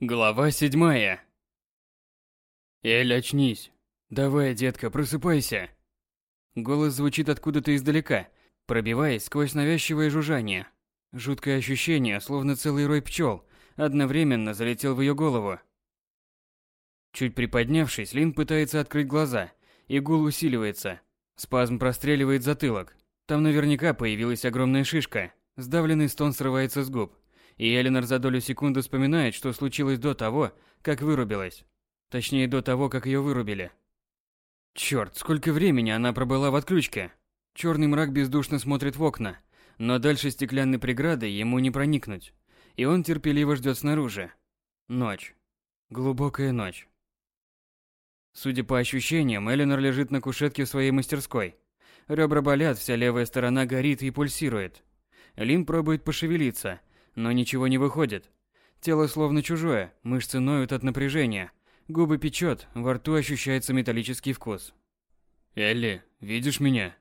Глава седьмая. Эль, очнись. Давай, детка, просыпайся. Голос звучит откуда-то издалека, пробиваясь сквозь навязчивое жужжание. Жуткое ощущение, словно целый рой пчел, одновременно залетел в ее голову. Чуть приподнявшись, Лин пытается открыть глаза, и гул усиливается. Спазм простреливает затылок. Там наверняка появилась огромная шишка. Сдавленный стон срывается с губ. И Эленор за долю секунды вспоминает, что случилось до того, как вырубилась. Точнее, до того, как ее вырубили. Черт, сколько времени она пробыла в отключке. Черный мрак бездушно смотрит в окна, но дальше стеклянной преграды ему не проникнуть. И он терпеливо ждет снаружи. Ночь. Глубокая ночь. Судя по ощущениям, Эленор лежит на кушетке в своей мастерской. Ребра болят, вся левая сторона горит и пульсирует. Лин пробует пошевелиться, но ничего не выходит. Тело словно чужое, мышцы ноют от напряжения, губы печет, во рту ощущается металлический вкус. «Элли, видишь меня?»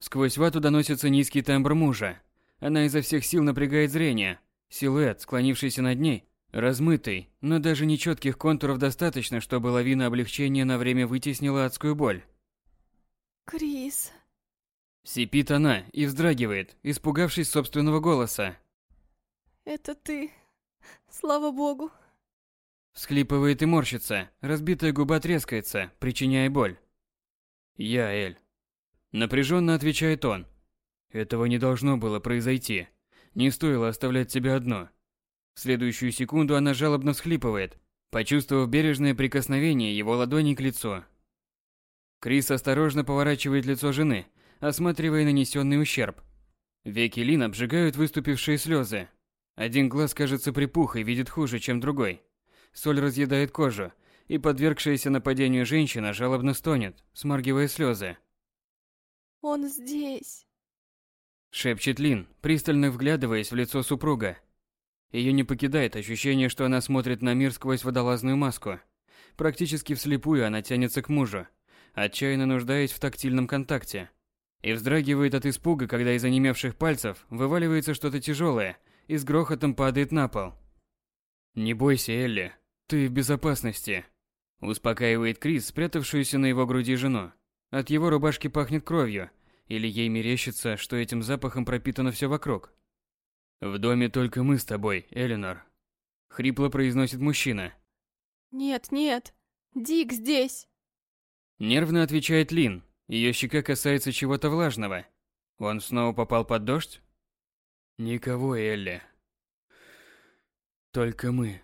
Сквозь вату доносится низкий тембр мужа. Она изо всех сил напрягает зрение. Силуэт, склонившийся над ней, размытый, но даже нечетких контуров достаточно, чтобы лавина облегчения на время вытеснила адскую боль. Крис. Сипит она и вздрагивает, испугавшись собственного голоса. Это ты. Слава богу. Всхлипывает и морщится, разбитая губа трескается, причиняя боль. Я, Эль. Напряженно отвечает он. Этого не должно было произойти. Не стоило оставлять тебя одно. В следующую секунду она жалобно всхлипывает, почувствовав бережное прикосновение его ладони к лицу. Крис осторожно поворачивает лицо жены, осматривая нанесенный ущерб. Веки Лин обжигают выступившие слезы. Один глаз, кажется, припух и видит хуже, чем другой. Соль разъедает кожу, и подвергшаяся нападению женщина жалобно стонет, сморгивая слезы. Он здесь. Шепчет Лин, пристально вглядываясь в лицо супруга. Ее не покидает ощущение, что она смотрит на мир сквозь водолазную маску. Практически вслепую она тянется к мужу, отчаянно нуждаясь в тактильном контакте. И вздрагивает от испуга, когда из онемевших пальцев вываливается что-то тяжелое и с грохотом падает на пол. «Не бойся, Элли, ты в безопасности», – успокаивает Крис, спрятавшуюся на его груди жену. От его рубашки пахнет кровью, или ей мерещится, что этим запахом пропитано все вокруг. «В доме только мы с тобой, Эленор», – хрипло произносит мужчина. Нет, нет. Дик здесь. Нервно отвечает Лин. Ее щека касается чего-то влажного. Он снова попал под дождь? Никого, Элли. Только мы.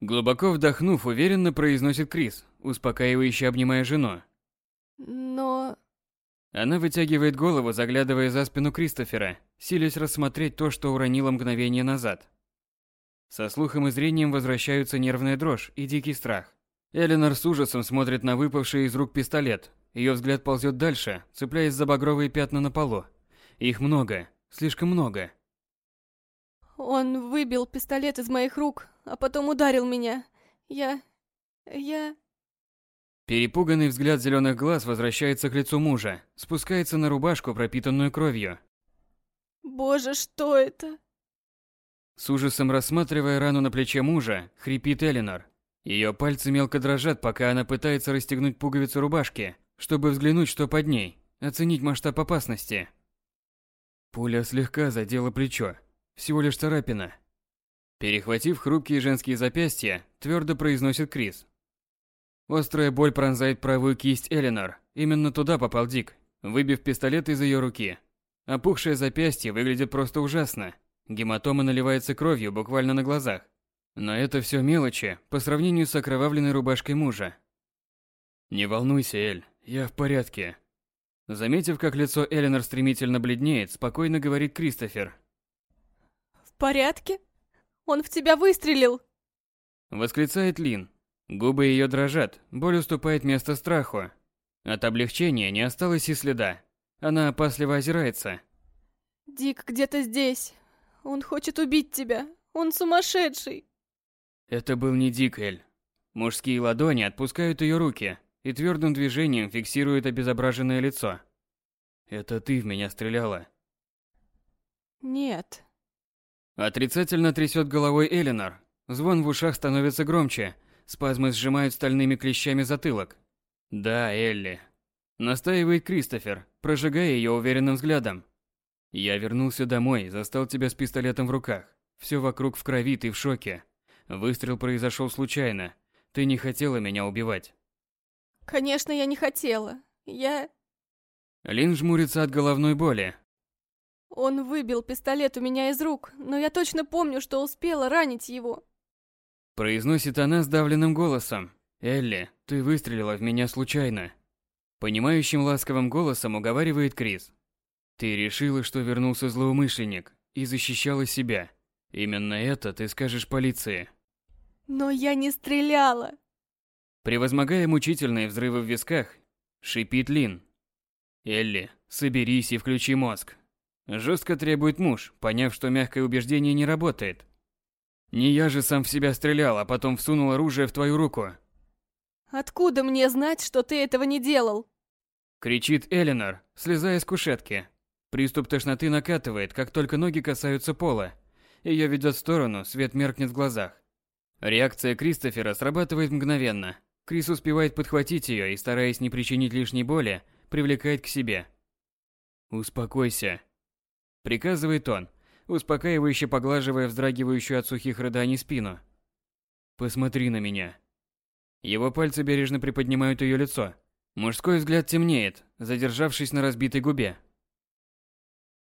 Глубоко вдохнув, уверенно произносит Крис, успокаивающе обнимая жену. Но... Она вытягивает голову, заглядывая за спину Кристофера, силясь рассмотреть то, что уронила мгновение назад. Со слухом и зрением возвращаются нервная дрожь и дикий страх. Эленор с ужасом смотрит на выпавший из рук пистолет. Ее взгляд ползет дальше, цепляясь за багровые пятна на полу. Их много, слишком много. Он выбил пистолет из моих рук, а потом ударил меня. Я... Я... Перепуганный взгляд зеленых глаз возвращается к лицу мужа, спускается на рубашку, пропитанную кровью. Боже, что это? С ужасом рассматривая рану на плече мужа, хрипит Эленор. Ее пальцы мелко дрожат, пока она пытается расстегнуть пуговицу рубашки, чтобы взглянуть, что под ней, оценить масштаб опасности. Пуля слегка задела плечо. Всего лишь царапина. Перехватив хрупкие женские запястья, твердо произносит Крис. Острая боль пронзает правую кисть Эленор. Именно туда попал Дик, выбив пистолет из ее руки. Опухшее запястье выглядит просто ужасно. Гематома наливается кровью буквально на глазах. Но это все мелочи по сравнению с окровавленной рубашкой мужа. «Не волнуйся, Эль, я в порядке». Заметив, как лицо Эленор стремительно бледнеет, спокойно говорит Кристофер. В порядке? Он в тебя выстрелил. Восклицает Лин. Губы ее дрожат, боль уступает место страху. От облегчения не осталось и следа. Она опасливо озирается. Дик где-то здесь. Он хочет убить тебя. Он сумасшедший. Это был не Дик, Эль. Мужские ладони отпускают ее руки и твердым движением фиксируют обезображенное лицо. Это ты в меня стреляла. Нет. Отрицательно трясет головой Эленор. Звон в ушах становится громче. Спазмы сжимают стальными клещами затылок. Да, Элли. Настаивает Кристофер, прожигая ее уверенным взглядом. Я вернулся домой, застал тебя с пистолетом в руках. Все вокруг в крови, ты в шоке. Выстрел произошел случайно. Ты не хотела меня убивать. Конечно, я не хотела. Я... Лин жмурится от головной боли. Он выбил пистолет у меня из рук, но я точно помню, что успела ранить его. Произносит она сдавленным голосом. «Элли, ты выстрелила в меня случайно». Понимающим ласковым голосом уговаривает Крис. «Ты решила, что вернулся злоумышленник и защищала себя. Именно это ты скажешь полиции». Но я не стреляла. Превозмогая мучительные взрывы в висках, шипит Лин. «Элли, соберись и включи мозг. Жестко требует муж, поняв, что мягкое убеждение не работает. Не я же сам в себя стрелял, а потом всунул оружие в твою руку. Откуда мне знать, что ты этого не делал? Кричит Элинор, слезая с кушетки. Приступ тошноты накатывает, как только ноги касаются пола. Ее ведет в сторону, свет меркнет в глазах. Реакция Кристофера срабатывает мгновенно. Крис успевает подхватить ее и, стараясь не причинить лишней боли, привлекает к себе. «Успокойся», Приказывает он, успокаивающе поглаживая вздрагивающую от сухих рыданий спину. «Посмотри на меня». Его пальцы бережно приподнимают ее лицо. Мужской взгляд темнеет, задержавшись на разбитой губе.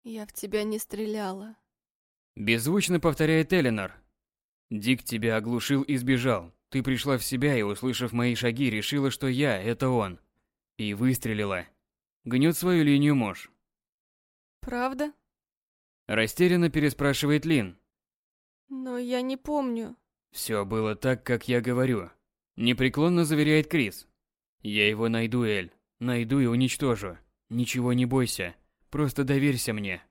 «Я в тебя не стреляла», – беззвучно повторяет Эленор. «Дик тебя оглушил и сбежал. Ты пришла в себя и, услышав мои шаги, решила, что я – это он. И выстрелила». Гнет свою линию муж. «Правда?» Растерянно переспрашивает Лин. Но я не помню. Все было так, как я говорю. Непреклонно заверяет Крис. Я его найду, Эль. Найду и уничтожу. Ничего не бойся. Просто доверься мне.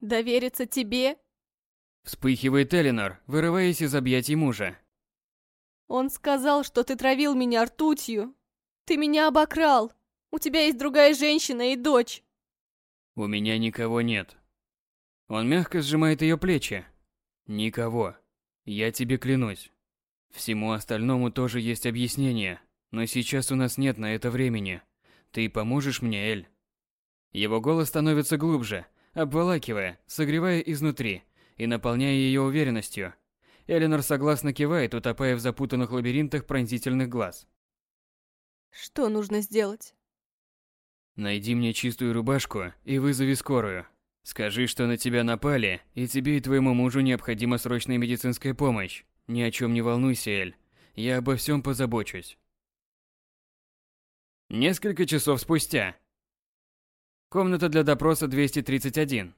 Довериться тебе? Вспыхивает Элинор, вырываясь из объятий мужа. Он сказал, что ты травил меня ртутью. Ты меня обокрал. У тебя есть другая женщина и дочь. У меня никого нет. Он мягко сжимает ее плечи. Никого. Я тебе клянусь. Всему остальному тоже есть объяснение, но сейчас у нас нет на это времени. Ты поможешь мне, Эль? Его голос становится глубже, обволакивая, согревая изнутри и наполняя ее уверенностью. Эленор согласно кивает, утопая в запутанных лабиринтах пронзительных глаз. Что нужно сделать? Найди мне чистую рубашку и вызови скорую. Скажи, что на тебя напали, и тебе и твоему мужу необходима срочная медицинская помощь. Ни о чем не волнуйся, Эль. Я обо всем позабочусь. Несколько часов спустя. Комната для допроса 231.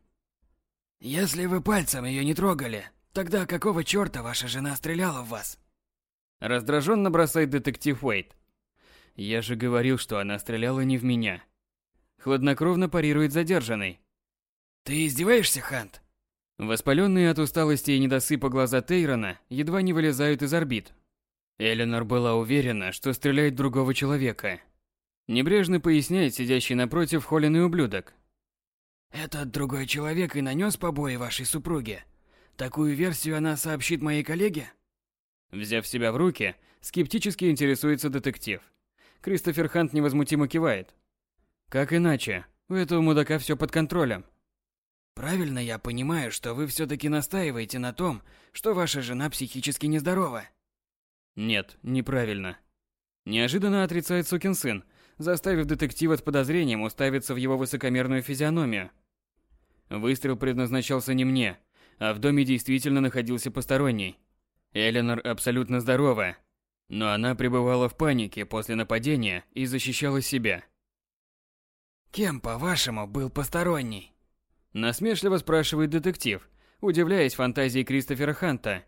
Если вы пальцем ее не трогали, тогда какого чёрта ваша жена стреляла в вас? Раздраженно бросает детектив Уэйт. Я же говорил, что она стреляла не в меня. Хладнокровно парирует задержанный. Ты издеваешься, Хант? Воспаленные от усталости и недосыпа глаза Тейрона едва не вылезают из орбит. Эленор была уверена, что стреляет другого человека. Небрежно поясняет сидящий напротив холеный ублюдок. Этот другой человек и нанес побои вашей супруге. Такую версию она сообщит моей коллеге? Взяв себя в руки, скептически интересуется детектив. Кристофер Хант невозмутимо кивает. Как иначе? У этого мудака все под контролем. Правильно я понимаю, что вы все-таки настаиваете на том, что ваша жена психически нездорова? Нет, неправильно. Неожиданно отрицает сукин сын, заставив детектива с подозрением уставиться в его высокомерную физиономию. Выстрел предназначался не мне, а в доме действительно находился посторонний. Эленор абсолютно здорова, но она пребывала в панике после нападения и защищала себя. Кем, по-вашему, был посторонний? Насмешливо спрашивает детектив, удивляясь фантазии Кристофера Ханта.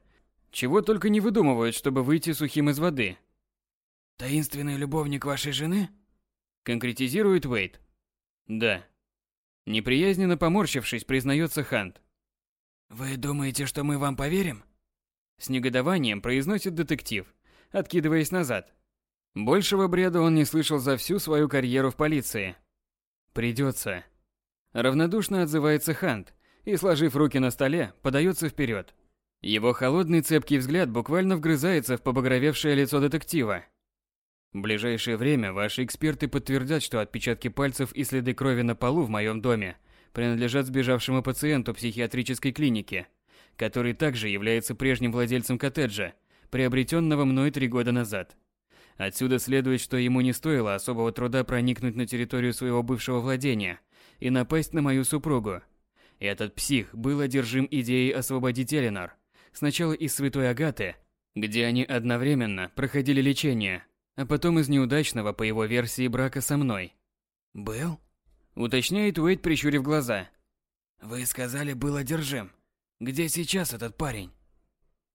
Чего только не выдумывают, чтобы выйти сухим из воды. Таинственный любовник вашей жены? Конкретизирует Уэйт. Да. Неприязненно поморщившись, признается Хант. Вы думаете, что мы вам поверим? С негодованием произносит детектив, откидываясь назад. Большего бреда он не слышал за всю свою карьеру в полиции. Придется. Равнодушно отзывается Хант и, сложив руки на столе, подается вперед. Его холодный цепкий взгляд буквально вгрызается в побагровевшее лицо детектива. В ближайшее время ваши эксперты подтвердят, что отпечатки пальцев и следы крови на полу в моем доме принадлежат сбежавшему пациенту психиатрической клиники, который также является прежним владельцем коттеджа, приобретенного мной три года назад. Отсюда следует, что ему не стоило особого труда проникнуть на территорию своего бывшего владения и напасть на мою супругу. Этот псих был одержим идеей освободить Эленор, Сначала из Святой Агаты, где они одновременно проходили лечение, а потом из неудачного, по его версии, брака со мной. «Был?» – уточняет Уэйд, прищурив глаза. «Вы сказали, был одержим. Где сейчас этот парень?»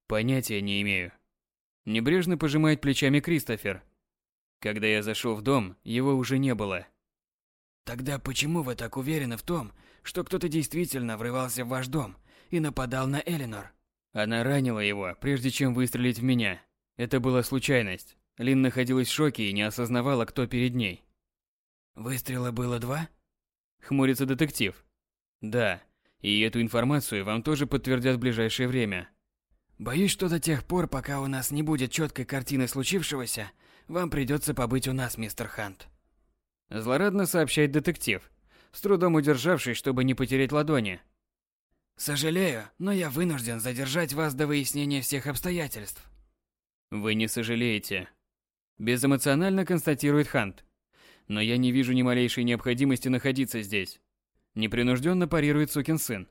«Понятия не имею». Небрежно пожимает плечами Кристофер. Когда я зашел в дом, его уже не было. Тогда почему вы так уверены в том, что кто-то действительно врывался в ваш дом и нападал на Эленор? Она ранила его, прежде чем выстрелить в меня. Это была случайность. Лин находилась в шоке и не осознавала, кто перед ней. Выстрела было два? Хмурится детектив. Да, и эту информацию вам тоже подтвердят в ближайшее время. Боюсь, что до тех пор, пока у нас не будет четкой картины случившегося, вам придется побыть у нас, мистер Хант. Злорадно сообщает детектив, с трудом удержавшись, чтобы не потерять ладони. Сожалею, но я вынужден задержать вас до выяснения всех обстоятельств. Вы не сожалеете. Безэмоционально констатирует Хант. Но я не вижу ни малейшей необходимости находиться здесь. Непринужденно парирует сукин сын.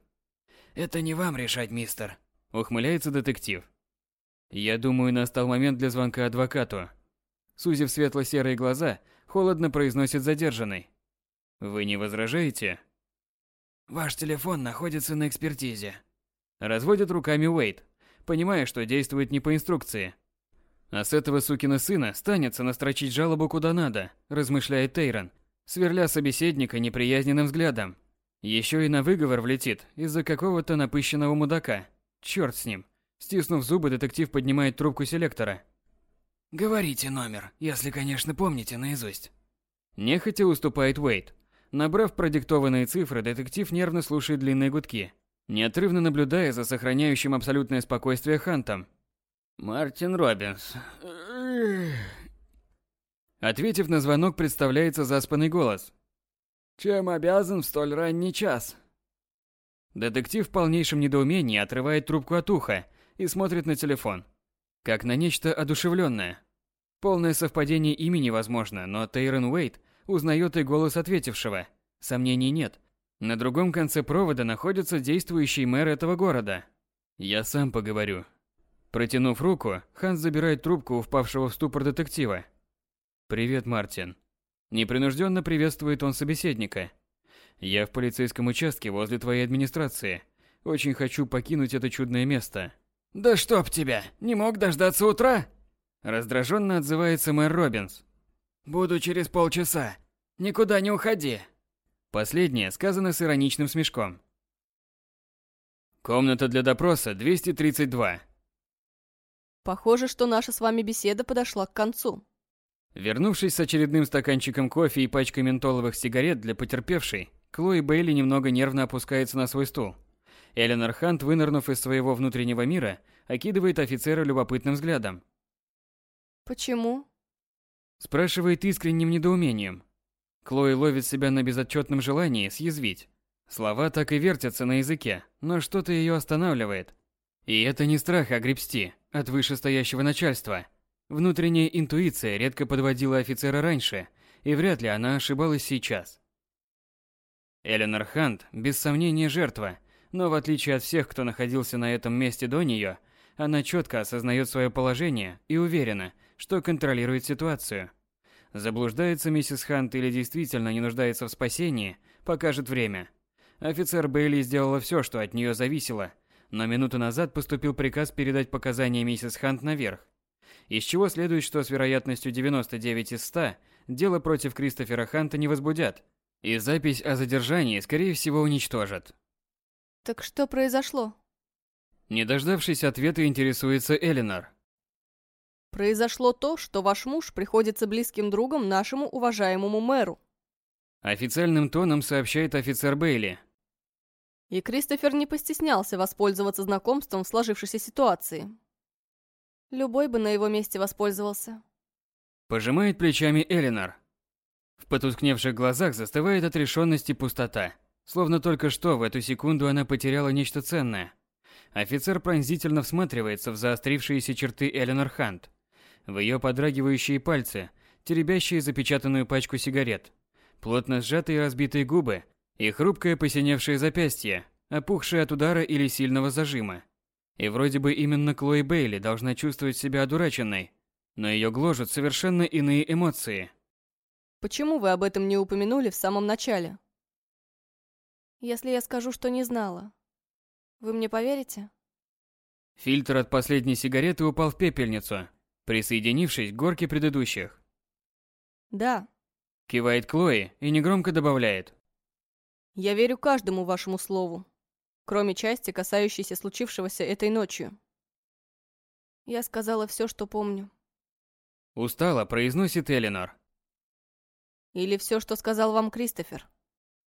Это не вам решать, мистер. Ухмыляется детектив. Я думаю, настал момент для звонка адвокату. Сузив светло-серые глаза, холодно произносит задержанный. Вы не возражаете? Ваш телефон находится на экспертизе. Разводит руками Уэйт, понимая, что действует не по инструкции. А с этого сукина сына станется настрочить жалобу куда надо, размышляет Тейрон, сверля собеседника неприязненным взглядом. Еще и на выговор влетит из-за какого-то напыщенного мудака. Черт с ним. Стиснув зубы, детектив поднимает трубку селектора. «Говорите номер, если, конечно, помните наизусть». Нехотя уступает Уэйт. Набрав продиктованные цифры, детектив нервно слушает длинные гудки, неотрывно наблюдая за сохраняющим абсолютное спокойствие Хантом. «Мартин Робинс». Ответив на звонок, представляется заспанный голос. «Чем обязан в столь ранний час?» Детектив в полнейшем недоумении отрывает трубку от уха и смотрит на телефон. Как на нечто одушевленное. Полное совпадение имени возможно, но Тейрон Уэйт узнает и голос ответившего. Сомнений нет. На другом конце провода находится действующий мэр этого города. Я сам поговорю. Протянув руку, Ханс забирает трубку у впавшего в ступор детектива. «Привет, Мартин». Непринужденно приветствует он собеседника. «Я в полицейском участке возле твоей администрации. Очень хочу покинуть это чудное место». «Да чтоб тебя! Не мог дождаться утра?» Раздраженно отзывается мэр Робинс. Буду через полчаса. Никуда не уходи. Последнее сказано с ироничным смешком. Комната для допроса 232. Похоже, что наша с вами беседа подошла к концу. Вернувшись с очередным стаканчиком кофе и пачкой ментоловых сигарет для потерпевшей, Клои Бейли немного нервно опускается на свой стул. Эленор Хант, вынырнув из своего внутреннего мира, окидывает офицера любопытным взглядом. «Почему?» Спрашивает искренним недоумением. Клои ловит себя на безотчетном желании съязвить. Слова так и вертятся на языке, но что-то ее останавливает. И это не страх огребсти от вышестоящего начальства. Внутренняя интуиция редко подводила офицера раньше, и вряд ли она ошибалась сейчас. Эленор Хант, без сомнения, жертва, но в отличие от всех, кто находился на этом месте до нее, она четко осознает свое положение и уверена, что контролирует ситуацию. Заблуждается миссис Хант или действительно не нуждается в спасении, покажет время. Офицер Бейли сделала все, что от нее зависело, но минуту назад поступил приказ передать показания миссис Хант наверх. Из чего следует, что с вероятностью 99 из 100 дело против Кристофера Ханта не возбудят, и запись о задержании, скорее всего, уничтожат. Так что произошло? Не дождавшись ответа, интересуется Элинор. Произошло то, что ваш муж приходится близким другом нашему уважаемому мэру. Официальным тоном сообщает офицер Бейли. И Кристофер не постеснялся воспользоваться знакомством в сложившейся ситуации. Любой бы на его месте воспользовался. Пожимает плечами Элинор. В потускневших глазах застывает отрешенность и пустота. Словно только что в эту секунду она потеряла нечто ценное. Офицер пронзительно всматривается в заострившиеся черты Эленор Хант. В ее подрагивающие пальцы, теребящие запечатанную пачку сигарет. Плотно сжатые разбитые губы и хрупкое посиневшее запястье, опухшее от удара или сильного зажима. И вроде бы именно Клои Бейли должна чувствовать себя одураченной, но ее гложут совершенно иные эмоции. Почему вы об этом не упомянули в самом начале? Если я скажу, что не знала, вы мне поверите? Фильтр от последней сигареты упал в пепельницу, присоединившись к горке предыдущих. Да. Кивает Клои и негромко добавляет. Я верю каждому вашему слову, кроме части, касающейся случившегося этой ночью. Я сказала все, что помню. Устало произносит Элинор. Или все, что сказал вам Кристофер.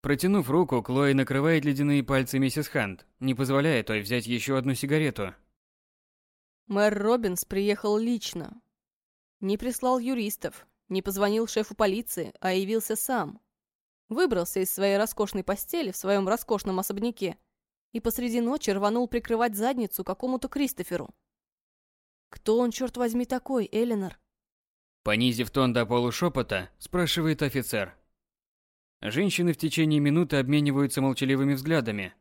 Протянув руку, Клои накрывает ледяные пальцы миссис Хант, не позволяя той взять еще одну сигарету. Мэр Робинс приехал лично. Не прислал юристов, не позвонил шефу полиции, а явился сам. Выбрался из своей роскошной постели в своем роскошном особняке и посреди ночи рванул прикрывать задницу какому-то Кристоферу. Кто он, черт возьми, такой, Эленор? Понизив тон до полушепота, спрашивает офицер. Женщины в течение минуты обмениваются молчаливыми взглядами.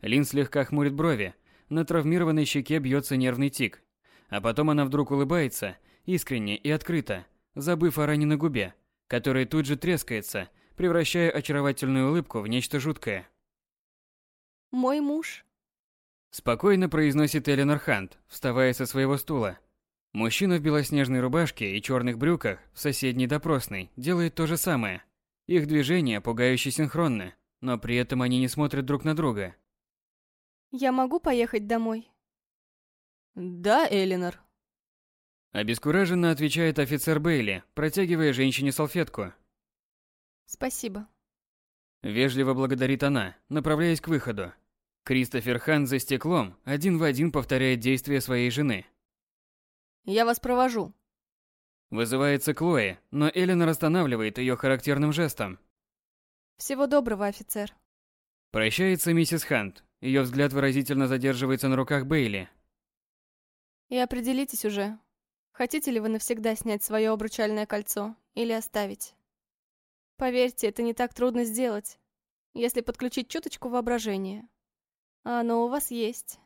Лин слегка хмурит брови, на травмированной щеке бьется нервный тик. А потом она вдруг улыбается, искренне и открыто, забыв о раненой губе, которая тут же трескается, превращая очаровательную улыбку в нечто жуткое. «Мой муж», – спокойно произносит Эленор Хант, вставая со своего стула. Мужчина в белоснежной рубашке и черных брюках в соседней допросной делает то же самое. Их движения пугающе синхронны, но при этом они не смотрят друг на друга. «Я могу поехать домой?» «Да, Элинор». Обескураженно отвечает офицер Бейли, протягивая женщине салфетку. «Спасибо». Вежливо благодарит она, направляясь к выходу. Кристофер Хан за стеклом один в один повторяет действия своей жены – я вас провожу. Вызывается Клои, но Эллен останавливает ее характерным жестом. Всего доброго, офицер. Прощается миссис Хант. Ее взгляд выразительно задерживается на руках Бейли. И определитесь уже, хотите ли вы навсегда снять свое обручальное кольцо или оставить. Поверьте, это не так трудно сделать, если подключить чуточку воображения. А оно у вас есть.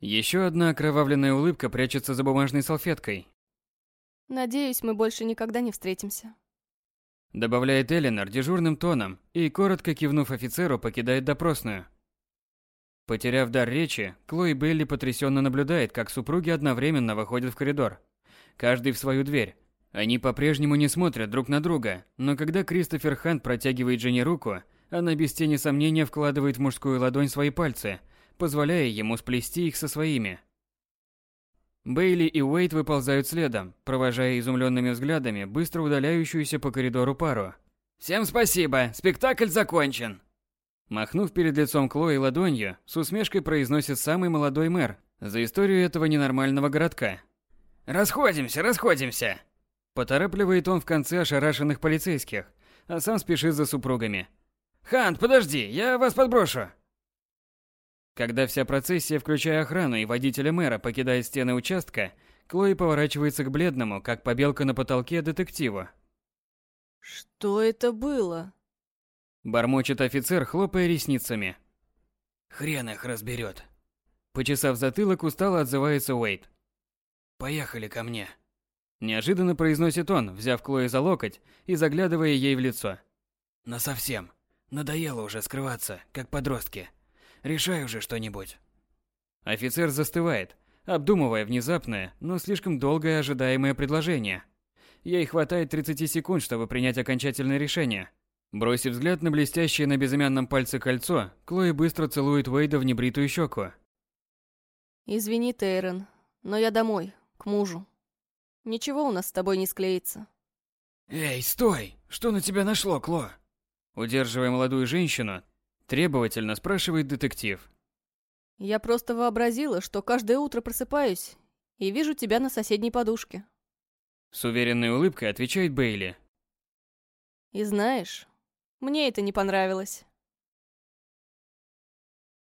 Еще одна окровавленная улыбка прячется за бумажной салфеткой. Надеюсь, мы больше никогда не встретимся. Добавляет Эленор дежурным тоном и, коротко кивнув офицеру, покидает допросную. Потеряв дар речи, Клой Белли потрясенно наблюдает, как супруги одновременно выходят в коридор. Каждый в свою дверь. Они по-прежнему не смотрят друг на друга, но когда Кристофер Хант протягивает жене руку, она без тени сомнения вкладывает в мужскую ладонь свои пальцы – позволяя ему сплести их со своими. Бейли и Уэйт выползают следом, провожая изумленными взглядами быстро удаляющуюся по коридору пару. «Всем спасибо, спектакль закончен!» Махнув перед лицом Клои ладонью, с усмешкой произносит самый молодой мэр за историю этого ненормального городка. «Расходимся, расходимся!» Поторапливает он в конце ошарашенных полицейских, а сам спешит за супругами. «Хант, подожди, я вас подброшу!» Когда вся процессия, включая охрану и водителя мэра, покидает стены участка, Клои поворачивается к бледному, как побелка на потолке, детективу. «Что это было?» Бормочет офицер, хлопая ресницами. «Хрен их разберет. Почесав затылок, устало отзывается Уэйт. «Поехали ко мне». Неожиданно произносит он, взяв Клои за локоть и заглядывая ей в лицо. «Насовсем. Надоело уже скрываться, как подростки. Решай уже что-нибудь. Офицер застывает, обдумывая внезапное, но слишком долгое ожидаемое предложение. Ей хватает 30 секунд, чтобы принять окончательное решение. Бросив взгляд на блестящее на безымянном пальце кольцо, Клои быстро целует Уэйда в небритую щеку. «Извини, Тейрон, но я домой, к мужу. Ничего у нас с тобой не склеится». «Эй, стой! Что на тебя нашло, Кло?» Удерживая молодую женщину, Требовательно спрашивает детектив. Я просто вообразила, что каждое утро просыпаюсь и вижу тебя на соседней подушке. С уверенной улыбкой отвечает Бейли. И знаешь, мне это не понравилось.